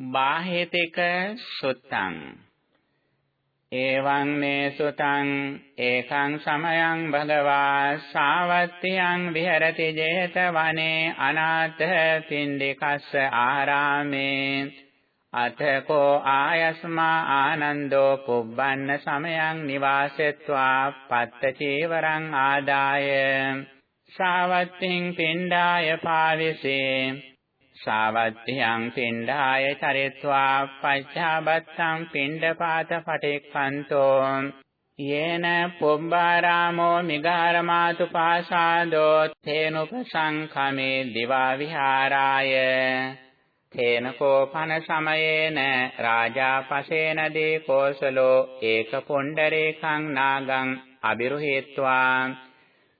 බාහිතික සුත්තං. එවං මේ සුතං ඒකං සමයං භගවා සාවත්තියං විහෙරති 제තවනේ අනාථ පින්ඩිකස්ස ආරාමේ. අතකෝ ආයස්මා ආනන්දෝ පුබ්බන්න සමයං නිවාසෙත්වා පත්ත චීවරං ආදාය. සාවත්තිං පින්ඩාය පාවිසේ. සාවත්තියං පින්ඩාය චරිත්වා පච්චාබත්තං පින්ඩපාත පටික්ඛන්තෝ යේන පුම්බාරාමෝ මිගාරමාතු පාසාදෝ තේනුපසංඛමේ දිවා විහාරාය තේනකෝපන සමයේන රාජා පසේන දේ කෝසලෝ ඒක පොණ්ඩරේකං නාගං අබිරුහෙත්වා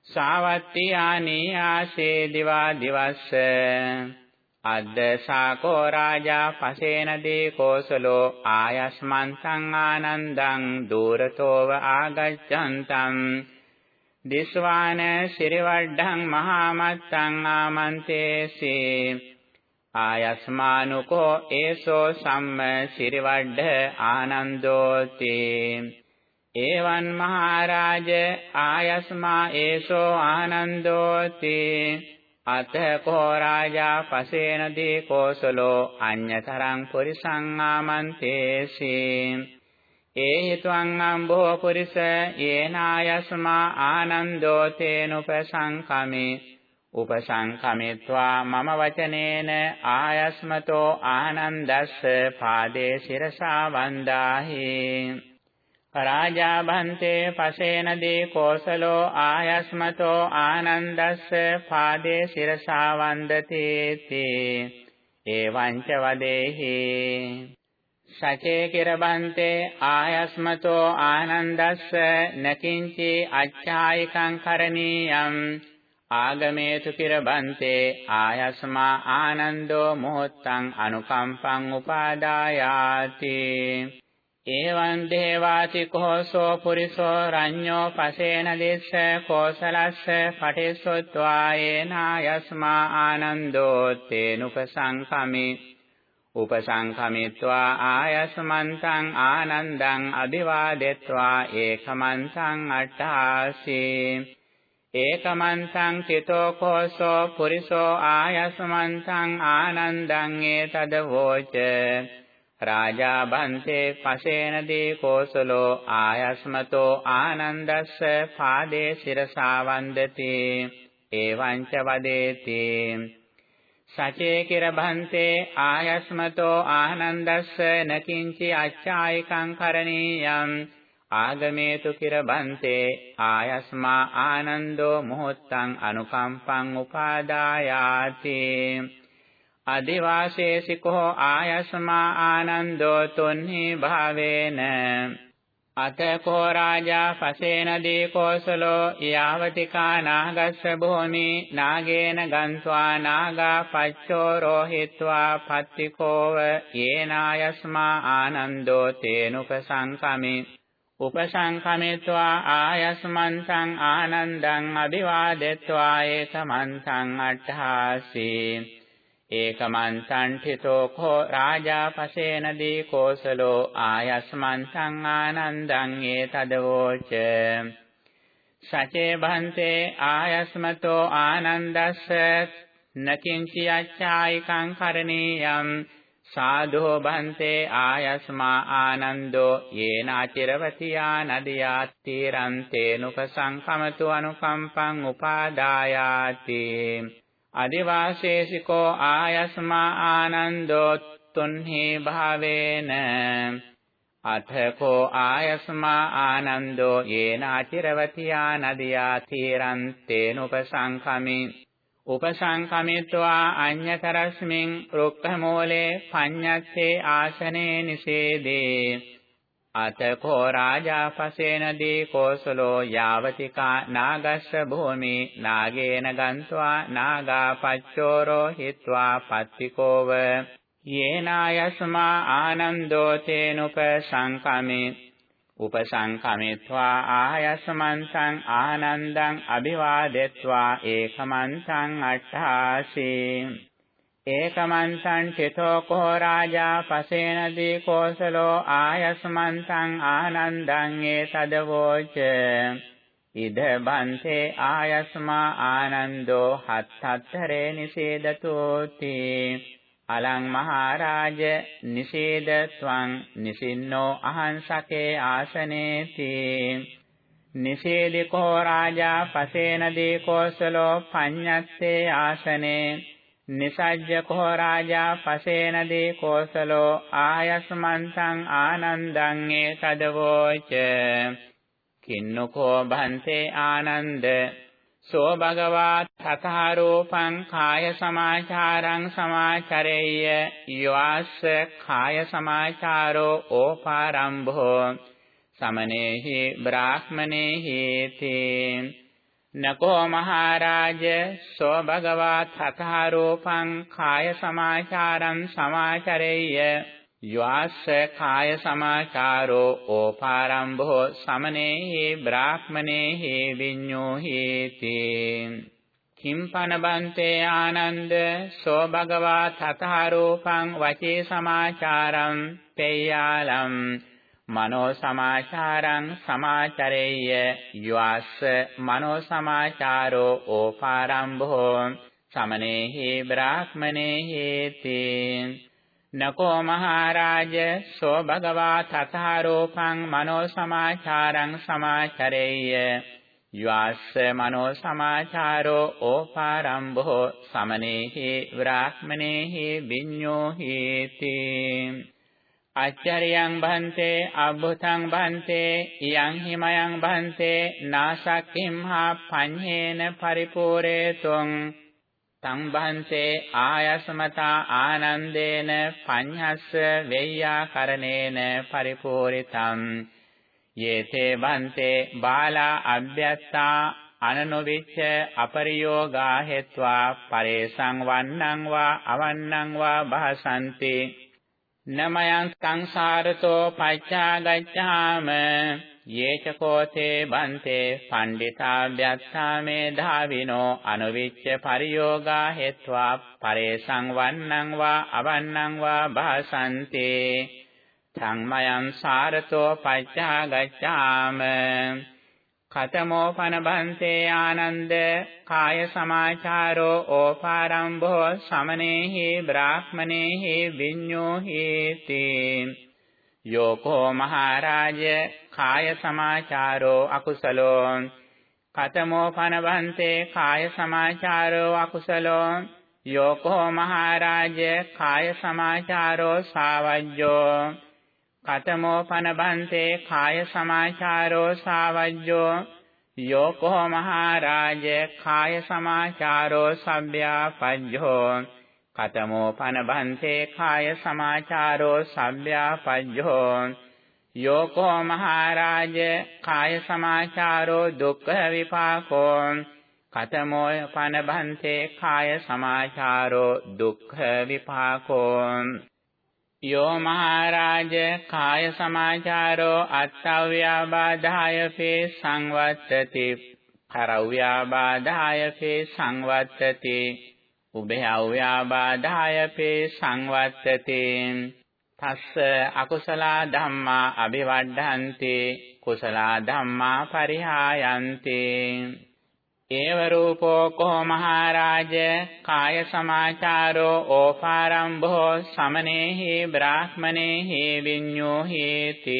සාවත්තියානී ආසේ දිවා දිවස්ස අද්දසාකෝ රාජා පසේනදී කෝසලෝ ආයස්මන්තං ආනන්දං දූරතෝව ආගච්ඡන්තං දිස්වාන සිරිවඩ්ඩං මහාමත්තං ආමන්තේසි ආයස්මානුකෝ ඒසෝ සම්ම සිරිවඩ්ඩ ආනන්දෝති එවං මහරජ ආයස්මා ඒසෝ ආනන්දෝති අත කෝ රාජා පසේනදී කෝසලෝ අඤ්‍යතරං පුරිසං ආමන්තේසි. ඒ හිතුං අම්බෝ පුරිස යේනායස්මා ආනන්දෝ තේනුපසංකමේ. උපසංකමිත්වා මම වචනේන ආයස්මතෝ ආනන්දස්ස පාදේ සිරසා වන්දාහි. රාජා භන්තේ පසේනදී කෝසලෝ ආයස්මතෝ ආනන්දස්ස පාදේ සිරසා වන්දති තී එවං ච වදේහි සචේ කිරබන්තේ ආයස්මතෝ ආනන්දස්ස නකින්චි අච්ඡායිකං කරණීයම් ආගමේතු කිරබන්තේ ආයස්මා ආනන්දෝ මොහොත්තං අනුකම්පං උපාදායාති එවං දේවාති කෝසෝ පුරිසෝ රඤ්ඤෝ පසේන දිස්ස කෝසලස්ස පටිසොත්වා ඒනායස්මා ආනන්දෝ තේනුපසංකමි උපසංකමිත්වා ආයස්මන්තං ආනන්දං අභිවාදෙත්වා ඒකමන්තං අට්ඨාසී ඒකමන්තං චිතෝ කෝසෝ පුරිසෝ ආයස්මන්තං ආනන්දං ඒතදවෝච රාජා බන්තේ පසේනදී කෝසලෝ ආයස්මතෝ ආනන්දස්ස පාදේ සිරසා වන්දති එවං ච වදේති. සචේ කිර බන්තේ ආයස්මතෝ ආනන්දස්ස නකින්චි අච්ඡායිකං කරණීයම් ආගමේතු කිර බන්තේ ආයස්මා ආනන්දෝ මොහොත්තං අනුකම්පං උපාදායාති. අදිවාසේසිකෝ ආයස්මා ආනන්දෝ තුන්හි භාවේන. අතකෝ රාජා පසේනදී කෝසලෝ යාවතිකා නාගස්ස භූමි නාගේන ගන්්වා නාගා පච්චෝ රෝහිත්වා පත්තිකෝව යේනායස්මා ආනන්දෝ තේනුපසංකමි. උපසංකමිත්වා ආයස්මන්තං ආනන්දං අභිවාදෙත්වා ඒකමන්තං අට්ඨාසී. ඒකමන්තං ඨිතෝ කෝ රාජා පසේනදී කෝසලෝ ආයස්මන්තං ආනන්දං ඒතදවෝච. සචේ භන්තේ ආයස්මතෝ ආනන්දස්ස නකින්චි අච්ඡායිකං කරණීයම්. සාධෝ භන්තේ ආයස්මා ආනන්දෝ යේනාචිරවතියා නදියා තීරන්තේනුපසංකමතු අනුකම්පං උපාදායාති. අදිවාසේසිකෝ ආයස්මා ආනන්දෝ තුන්හි භාවේන අතකෝ ආයස්මා ආනන්දෝ යේන අචිරවතියා නදියා තීරන්තේනුපසංඛමි උපසංඛමිත්වා අඤ්ඤතරස්මින් රුක්ඛමූලේ පඤ්ඤත්තේ ආසනේ නිසේදේ අතකෝ රාජා පසේනදී කෝසලෝ යාවතිකා නාගස්ස භූමි නාගේන ගන්්වා නාගා පච්චෝරෝ හිත්වා පත්තිකෝව යේනායස්මා ආනන්දෝ තේනුප සංකමේ උපසංකමිත්වා ආයස්මන්තං ආනන්දං අභිවාදෙත්වා ඒකමන්තං අට්ඨාසී ඒකමන්තං චිතෝ කෝ රාජා පසේනදී කෝසලෝ ආයස්මන්තං ආනන්දං ඒතදවෝච. ඉද බන්තේ ආයස්මා ආනන්දෝ හත්තරේ නිසේදතෝති. අලං මහරජ නිසේද ත්වං නිසින්නෝ අහංසකේ ආසනේති. නිසේදිකෝ රාජා පසේනදී කෝසලෝ පඤ්ඤත්තේ ආසනේ. නිසජ්ජකෝ රාජා පසේනදී කෝසලෝ ආයස්මන්තං ආනන්දං ඒ තදවෝච කින්නකෝ භන්තේ ආනන්ද. සෝ භගවා තථාරෝපං කාය සමාචාරං සමාචරෙය්‍ය. යවාස්ස කාය සමාචාරෝ ඕපාරම්භෝ. සමනේහි බ්‍රාහ්මනේහි තේ. නකෝ මහරජ සෝ භගවා තථාරෝපං කාය සමාචාරං සමාචරෙය්‍ය. යවාස්ස කාය සමාචාරෝ ඕපාරම්භෝ සමනේහි බ්‍රාහ්මනේහි විඤ්ඤෝ හේති කිම්පන බන්තේ ආනන්ද සෝ භගවා තථාරෝපං වචේ සමාචාරං තේයාලම්. මනෝ සමාචාරං සමාචරෙය්‍ය යවාස්ස මනෝ සමාචාරෝ ඕපාරම්භෝ. සමනේහි බ්‍රාහ්මනේහි තේ. නකෝ මහරජ සෝ භගවා තථාරෝපං මනෝ සමාචාරං සමාචරෙය්‍ය යවාස්ස මනෝ සමාචාරෝ ඕපාරම්භෝ. සමනේහි බ්‍රාහ්මනේහි විඤ්ඤෝ හේති අච්චරියං භන්තේ අබ්බුතං භන්තේ යං හිමයං භන්තේ නාසක්ඛිම්හා පඤ්ඤේන පරිපූරේතුං සංභන්සේ ආයස්මතා ආනන්දේන පඤ්ඤස්ස වෙය්‍යාකරණේන පරිපූරිතං යේතේ බන්තේ බාලා අභ්‍යත්තා අනනොවිච්ච අපරියෝගා හෙත්වා පරේසං වන්නං වා අවන්නං වා භාසන්ති නමයන් සංසාරතෝ පච්චාගච්ඡාම යේච කෝතේ බන්තේ පණ්ඩිතාභ්‍යත්තා මේධාවිනෝ අනුවිච්ච පරියෝගා හෙත්වා පරේසං වන්නං වා අවන්නං වා භාසන්ති සංමයං සාරතෝ පච්චාගච්ඡාම කතමෝ පන බන්තේ ආනන්ද කාය සමාචාරෝ ඕපාරම්භෝ සමනේහි බ්‍රාහ්මනේහි විඤ්ඤෝ හේති යෝකෝ මහරජ කාය සමාචාරෝ අකුසලෝ කතමෝ පනවන්තේ කාය සමාචාරෝ අකුසලෝ යෝකෝ මහරජ කාය සමාචාරෝ සාවජ්ජෝ කතමෝ පනබන්තේ කාය සමාචාරෝ සාවජ්ජෝ යෝකෝ මහරජ කාය සමාචාරෝ සබ්භ්‍යාපජ්ජෝ කතමෝ පනබන්තේ කාය සමාචාරෝ සබ්භ්‍යාපජ්ජෝ යෝකෝ මහරජ කාය සමාචාරෝ දුක්ඛ විපාකෝ කතමෝ පනබන්තේ කාය සමාචාරෝ දුක්ඛ විපාකෝ යෝ මහරජ කාය සමාචාරෝ අත්තව්‍යාබාධාය පේ සංවත්තති. කරව්‍යාබාධාය පේ සංවත්තති. උභයව්‍යාබාධායපේ සංවත්තති. තස්ස අකුසල ධම්මා අභිවඩ්ඩන්ති කුසල ධම්මා පරිහායන්ති. ඒව රූපෝ කෝ මහරජ කාය සමාචාරෝ ඕපාරම්භෝ සමනේහි බ්‍රාහ්මනේහි විඤ්ඤෝ හේති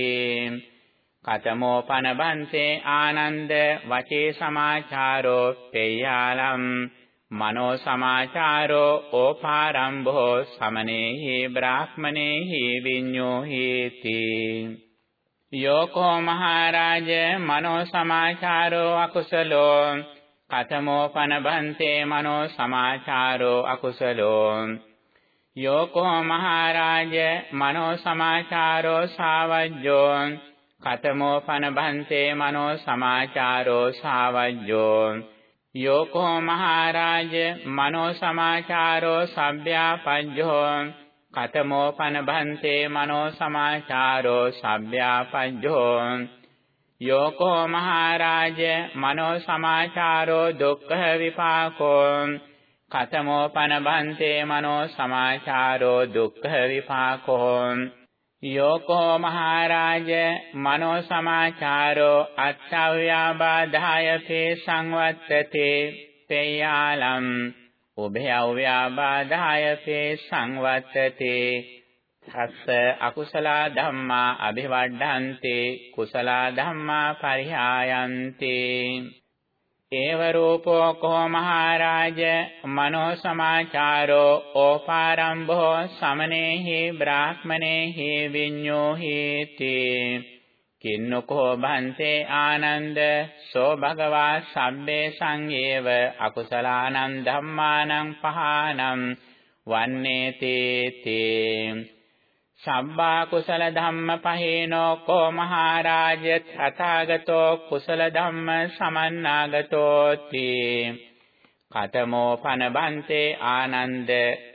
කතමෝ පනබන්තේ ආනන්ද වචේ සමාචාරෝ පේයාලම් මනෝ සමාචාරෝ ඕපාරම්භෝ සමනේහි බ්‍රාහ්මනේහි විඤ්ඤෝ හේති යෝකෝ මහරජ මනෝ සමාචාරෝ අකුසලෝ කතමෝ පනබන්තේ මනෝ සමාචාරෝ අකුසලෝ. යෝකෝ මහරජ මනෝ සමාචාරෝ සාවජ්ජෝ. කතමෝ පනබන්තේ මනෝ සමාචාරෝ සාවජ්ජෝ. යෝකෝ මහරජ මනෝ සමාචාරෝ සබ්භ්‍යාපජ්ජෝ. කතමෝ පනබන්තේ මනෝ සමාචාරෝ සබ්භ්‍යාපජ්ජෝ. යෝකෝ මහරජ මනෝ සමාචාරෝ දුක්ඛ විපාකෝ කතමෝ පන බන්තේ මනෝ සමාචාරෝ දුක්ඛ විපාකෝ යෝකෝ මහරජ මනෝ සමාචාරෝ අත්තව්‍යාබාධාය තේ සංවත්තතේ තේයාලම් උභයව්‍යාබාධාය තේ සංවත්තතේ තස්ස අකුසලා ධම්මා අභිවඩ්ඩන්ති කුසලා ධම්මා පරිහායන්ති. ඒව රූපෝ කෝ මහරජ මනෝ සමාචාරෝ ඕපාරම්භෝ සමනේහි බ්‍රාහ්මනේහි විඤ්ඤෝහි තේ. කින්නකෝ භන්තේ ආනන්ද සෝ භගවා සබ්බේ සංයේව අකුසලානං ධම්මානං පහානම් වන්නේ තේ. තේ සබ්බා කුසල ධම්ම පහේනෝ කෝ මහරජ තථාගතෝ කුසල ධම්ම සමන්නාගතෝති. කතමෝ පන බන්තේ ආනන්ද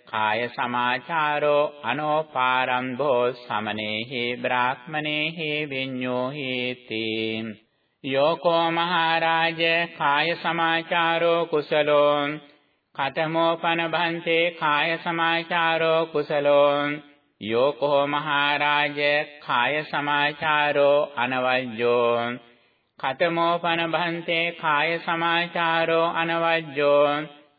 කාය සමාචාරෝ අනෝපාරම්භෝ සමනේහි බ්‍රාහ්මනේහි විඤ්ඤෝහි තී යෝකෝ මහරජ කාය සමාචාරෝ කුසලෝ කතමෝ පන බන්තේ කාය සමාචාරෝ කුසලෝ යෝකෝ මහරජ කාය සමාචාරෝ අනවජ්ජෝ. කතමෝපන භන්තේ කාය සමාචාරෝ අනවජ්ජෝ.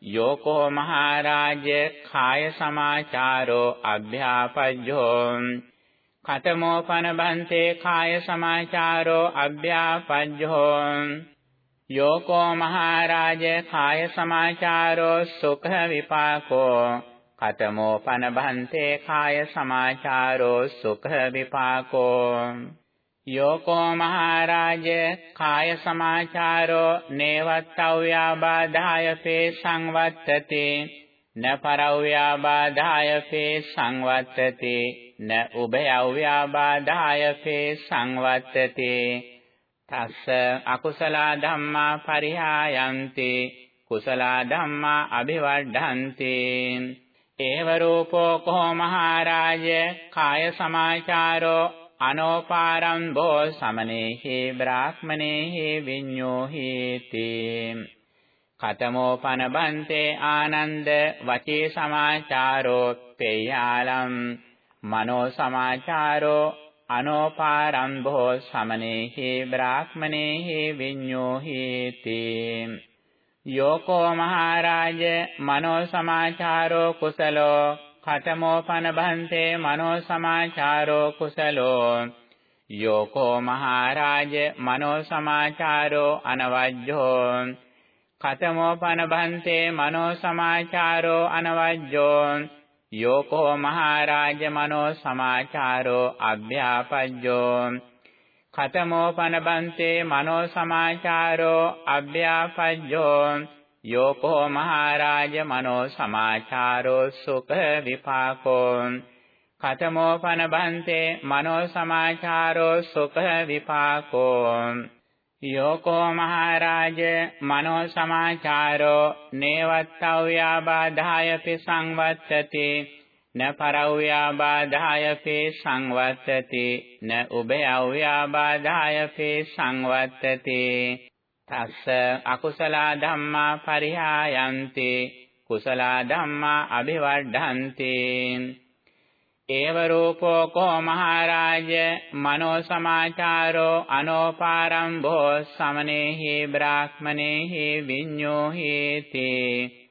යෝකෝ මහරජ කාය සමාචාරෝ අභ්‍යාපජ්ජෝ. කතමෝපන භන්තේ කාය සමාචාරෝ අභ්‍යාපජ්ජෝ. යෝකෝ මහරජ කාය සමාචාරෝ සුඛ විපාකෝ. කතමෝ පන භන්තේ කාය සමාචාරෝ සුඛ විපාකෝ යෝකෝ මහරජ කාය සමාචාරෝ නේවත්තව්‍යාබාධාය පේ සංවත්තති න පරව්‍යාබාධාය පේ සංවත්තති න උභයව්‍යාබාධාය පේ සංවත්තති තස්ස අකුසලා ධම්මා පරිහායන්ති කුසලා ධම්මා අභිවර්ධන්ති ඒව රූපෝ කෝ මහරජ කාය සමාචාරෝ අනෝපාරම්භෝ සමනේහි බ්‍රාහ්මනේහි විඤ්ඤෝහි තේ කතමෝ පන බන්තේ ආනන්ද වචේ සමාචාරෝ පේයාලම් මනෝ සමාචාරෝ අනෝපාරම්භෝ සමනේහි බ්‍රාහ්මනේහි විඤ්ඤෝහි තේ යෝකෝ මහරජ මනෝ සමාචාරෝ කුසලෝ කතමෝ පන භන්තේ මනෝ සමාචාරෝ කුසලෝ යෝකෝ මහරජ මනෝ සමාචාරෝ අනවජ්ජෝ කතමෝ පන භන්තේ මනෝ සමාචාරෝ අනවජ්ජෝ යෝකෝ මහරජ මනෝ සමාචාරෝ අභ්‍යාපජ්ජෝ කතමෝ පනබන්තේ මනෝ සමාචාරෝ අභ්‍යාපජ්ජෝ යෝකෝ මහරජ මනෝ සමාචාරෝ සුඛ විපාකෝ කතමෝ පනබන්තේ මනෝ සමාචාරෝ සුඛ විපාකෝ යෝකෝ මහරජ මනෝ සමාචාරෝ නේවත්තව්‍යාබාධාය පිසංවත්තති න පරව්‍යාබාධාය පේ සංවත්තති න උභයව්‍යාබාධාය පේ සංවත්තති තස්ස අකුසලා ධම්මා පරිහායන්ති කුසලා ධම්මා අභිවර්ධන්ති ඒව රූපෝ කෝ මහරජ මනෝ සමාචාරෝ අනෝපාරම්භෝ සමනේහි බ්‍රාහ්මනේහි විඤ්ඤෝහි තේ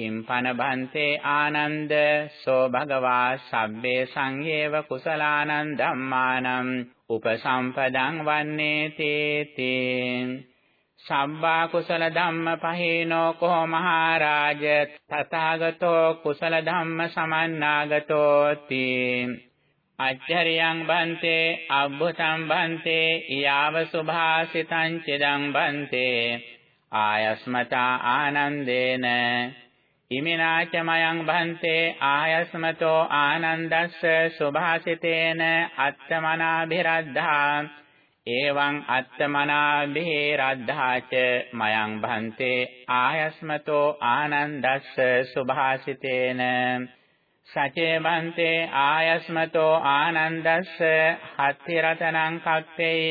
කිම්පන භන්තේ ආනන්ද සෝ භගවා සබ්බේ සංයේව කුසලානං ධම්මානං උපසම්පදං වන්නේ තේතේ සම්බා කුසල ධම්ම පහේනෝ කෝ මහරජ තථාගතෝ කුසල ධම්ම සමන්නාගතෝ තී අච්චරියං බන්තේ අබ්බුතං බන්තේ යාව සුභාසිතං චිදං බන්තේ ආයස්මතා ආනන්දේන ඉමිනාච මයං භන්තේ ආයස්මතෝ ආනන්දස්ස සුභාසිතේන අත්තමනාභිරද්ධා එවං අත්තමනාභිරද්ධාච මයං භන්තේ ආයස්මතෝ ආනන්දස්ස සුභාසිතේන සචේ බන්තේ ආයස්මතෝ ආනන්දස්ස හත්ති රතනං කත්තේය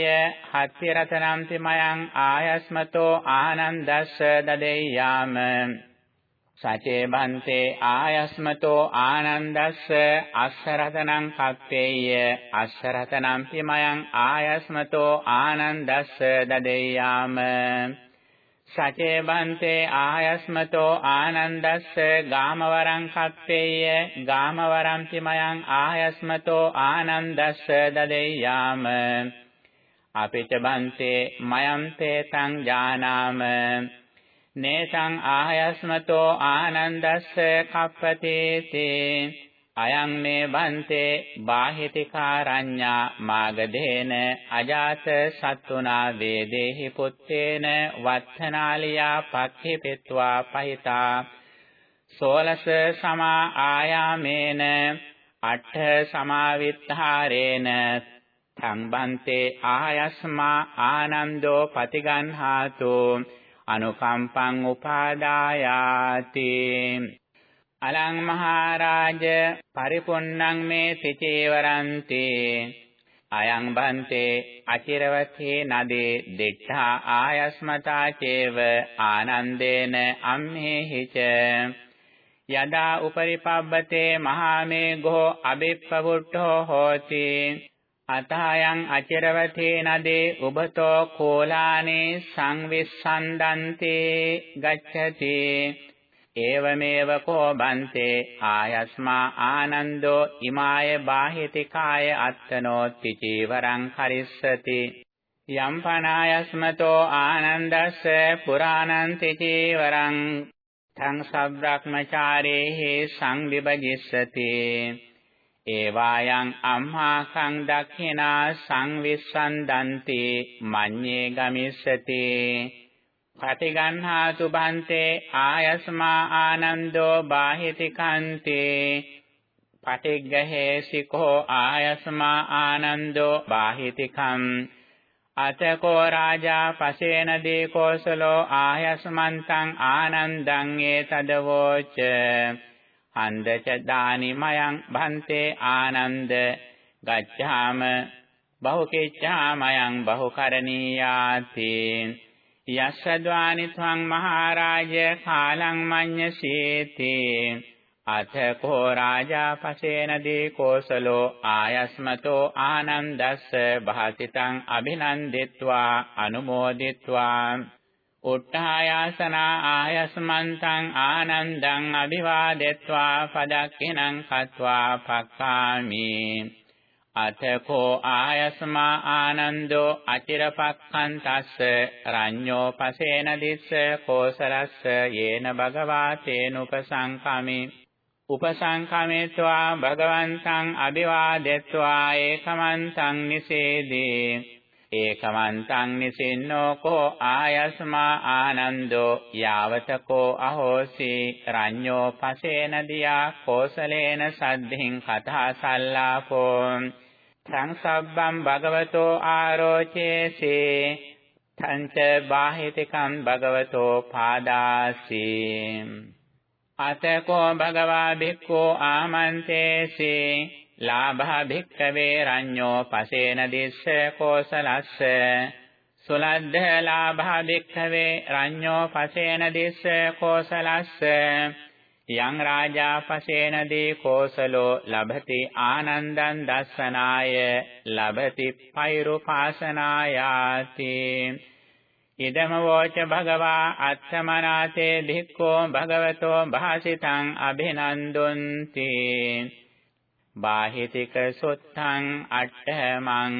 හත්ති රතනං තිමයං ආයස්මතෝ ආනන්දස්ස දදෙය්‍යාම සචේ බන්තේ ආයස්මතෝ ආනන්දස්ස අස්සරතනං කප්පේය අස්සරතනං පිමයං ආයස්මතෝ ආනන්දස්ස දදෙය්‍යාම. සචේ බන්තේ ආයස්මතෝ ආනන්දස්ස ගාමවරං කප්පේය ගාමවරං පිමයං ආයස්මතෝ ආනන්දස්ස දදෙය්‍යාම. අපිට බන්තේ මයම් තේතං ඥානාම නේසං ආයස්මතෝ ආනන්දස්ස කප්පතේති। අයං මේ බන්තේ බාහිතිකාරඤ්ඤා මාගදේන අජාත සත්තුනා වේදේහි පුත්තේන වත්තනාලියා පක්ඛිපෙත්වා පහිතා। සෝලස සමා ආයාමේන අට්ඨ සමාවිත්තාරේන සංබන්තේ ආයස්මා ආනන්දෝ පතිගන්හාතු। අනුකම්පං උපාදායාති. අලං මහරජ පරිපුන්නං මේ සිචේවරන්ති අයං බන්තේ අචිරවතේ නදේ දිඨා ආයස්මතා චේව ආනන්දේන අම්මේහිච යදා උපරිපබ්බතේ මහාමේඝෝ අබිප්පවුට්ඨෝ හෝති. අතයන් අචරවතේ නදේ උබතෝ කෝලානේ සංවිස්සන්දන්තේ ගච්ඡති. ඒවමේව කෝ බන්තේ ආයස්මා ආනන්දෝ ඉමාය බාහිතිකාය අත්තනෝත්ති චීවරං කරිස්සති යම් පනායස්මතෝ ආනන්දස්ස පුරාණන්ති චීවරං තං සබ්‍රක්‍මචාරේහි සංවිභජිස්සති. ඒවායන් අම්හාකං දක්ඛිනා සංවිස්සන්දන්ති මඤ්ඤේ ගමිස්සති. පටිගන්හාතු බන්තේ ආයස්මා ආනන්දෝ බාහිතිකන්තේ. පටිග්ගහේසිකෝ ආයස්මා ආනන්දෝ බාහිතිකම්. අතකෝ රාජා පසේන දීකෝසලෝ ආයස්මන්තං ආනන්දං ඒතදවෝච. අන්දච දානිමයං භන්තේ ආනන්ද. ගච්ඡාම බහුකෙච්ඡාමයං බහුකරණීයාති. යස්සද්වානි ත්වං මහරජ කාලං මඤ්ඤසීති. අත කෝ රාජා පසේන දී කෝසලෝ ආයස්මතෝ ආනන්දස්ස. භාසිතං අභිනන්දිත්වා අනුමෝදිත්වා. උට්ඨායාසනා ආයස්මන්තං ආනන්දං අභිවාදෙත්වා පදක්ඛිනං කତ୍වා පක්ඛාමි. අතකෝ ආයස්මා ආනන්දෝ අචිරපක්ඛන්තස්ස රඤ්ඤෝ පසේන දිස්ස කෝසරස්ස යේන භගවා තේනුපසංකමේ උපසංකමේत्वा භගවන්තං අභිවාදෙත්වා ඒකමන්තං නිසේදී. ඒකමන්තං නිසින්නෝ කෝ ආයස්මා ආනන්දෝ යාවතකෝ අහෝසි රඤ්ඤෝ පසේන දියා කෝසලේන සද්ධින් කතා සල්ලාපෝ සංසබ්බම් භගවතෝ ආරෝචේසේ තංච බාහිතිකං භගවතෝ පාදාසි අතකෝ භගවා භික්ඛෝ ආමන්තේසේ ලාභා භික්ඛවේ රඤ්ඤෝ පසේන දිස්ස කෝසලස්ස. සුලද්ධ ලාභා භික්ඛවේ රඤ්ඤෝ පසේන දිස්ස කෝසලස්ස. යං රාජා පසේන දී කෝසලෝ ලබති ආනන්දං දස්සනාය ලබති පෛරුපාසනායාති. ඉදම වෝච භගවා අත්තමනාතේ භික්ඛෝ භගවතෝ භාසිතං අභිනන්දුන්ති. බාහිතික සොත්තං අට්ඨමං